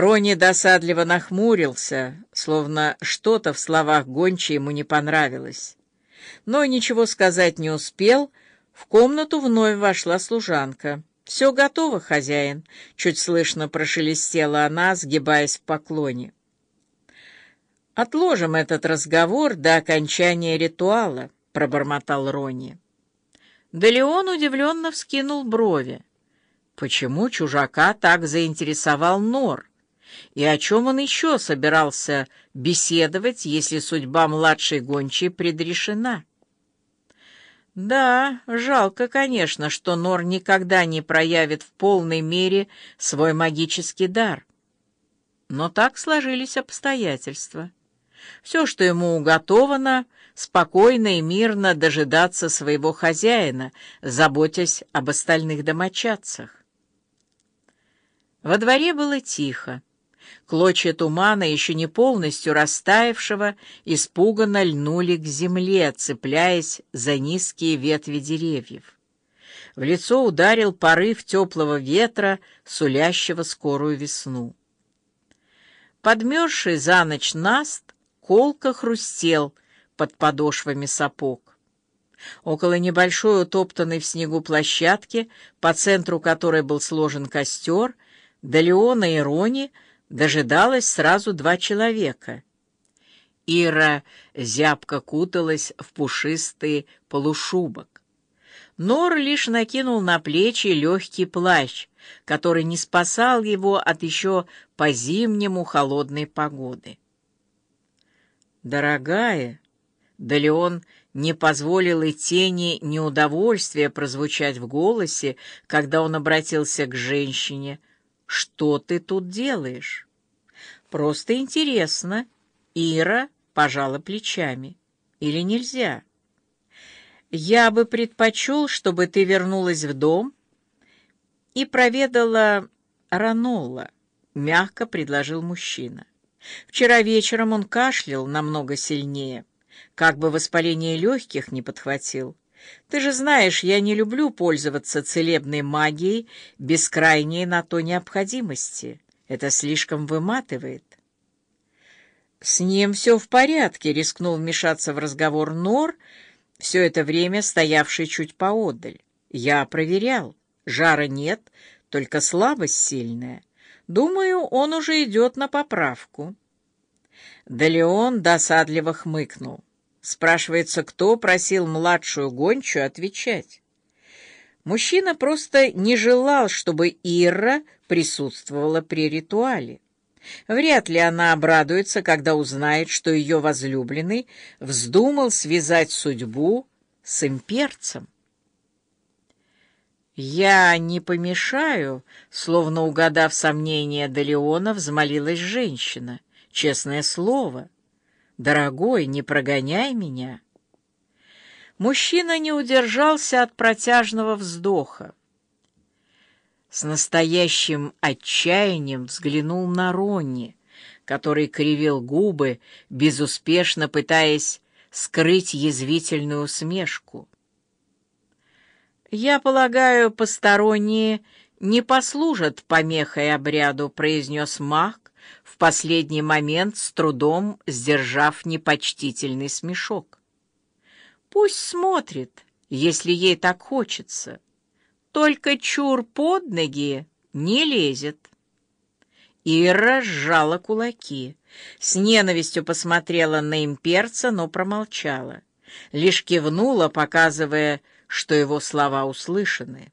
Рони досадливо нахмурился, словно что-то в словах гонча ему не понравилось. Но ничего сказать не успел, в комнату вновь вошла служанка. «Все готово, хозяин», — чуть слышно прошелестела она, сгибаясь в поклоне. «Отложим этот разговор до окончания ритуала», — пробормотал Рони. Да Леон удивленно вскинул брови. Почему чужака так заинтересовал Нор? И о чем он еще собирался беседовать, если судьба младшей гончей предрешена? Да, жалко, конечно, что Нор никогда не проявит в полной мере свой магический дар. Но так сложились обстоятельства. Все, что ему уготовано, спокойно и мирно дожидаться своего хозяина, заботясь об остальных домочадцах. Во дворе было тихо. Клочья тумана, еще не полностью растаявшего, испуганно льнули к земле, цепляясь за низкие ветви деревьев. В лицо ударил порыв теплого ветра, сулящего скорую весну. Подмерзший за ночь наст колко хрустел под подошвами сапог. Около небольшой утоптанной в снегу площадки, по центру которой был сложен костер, до Леона и Рони дожидалось сразу два человека. Ира зябко куталась в пушистый полушубок. Нор лишь накинул на плечи легкий плащ, который не спасал его от еще по-зимнему холодной погоды. «Дорогая!» Да Леон не позволил и тени неудовольствия прозвучать в голосе, когда он обратился к женщине. «Что ты тут делаешь?» «Просто интересно». Ира пожала плечами. «Или нельзя?» «Я бы предпочел, чтобы ты вернулась в дом и проведала Ранолла», — мягко предложил мужчина. Вчера вечером он кашлял намного сильнее, как бы воспаление легких не подхватил. Ты же знаешь, я не люблю пользоваться целебной магией без крайней на то необходимости. Это слишком выматывает. С ним все в порядке, рискнул вмешаться в разговор Нор, все это время стоявший чуть поодаль. Я проверял. Жара нет, только слабость сильная. Думаю, он уже идет на поправку. Да Леон досадливо хмыкнул. Спрашивается, кто просил младшую гончую отвечать. Мужчина просто не желал, чтобы Ира присутствовала при ритуале. Вряд ли она обрадуется, когда узнает, что ее возлюбленный вздумал связать судьбу с имперцем. «Я не помешаю», — словно угадав сомнения Далеона, взмолилась женщина. «Честное слово. Дорогой, не прогоняй меня». Мужчина не удержался от протяжного вздоха. С настоящим отчаянием взглянул на Ронни, который кривил губы, безуспешно пытаясь скрыть язвительную усмешку. «Я полагаю, посторонние не послужат помехой обряду», — произнес маг, в последний момент с трудом сдержав непочтительный смешок. «Пусть смотрит, если ей так хочется. Только чур под ноги не лезет». Ира сжала кулаки, с ненавистью посмотрела на имперца, но промолчала. Лишь кивнула, показывая, что его слова услышаны.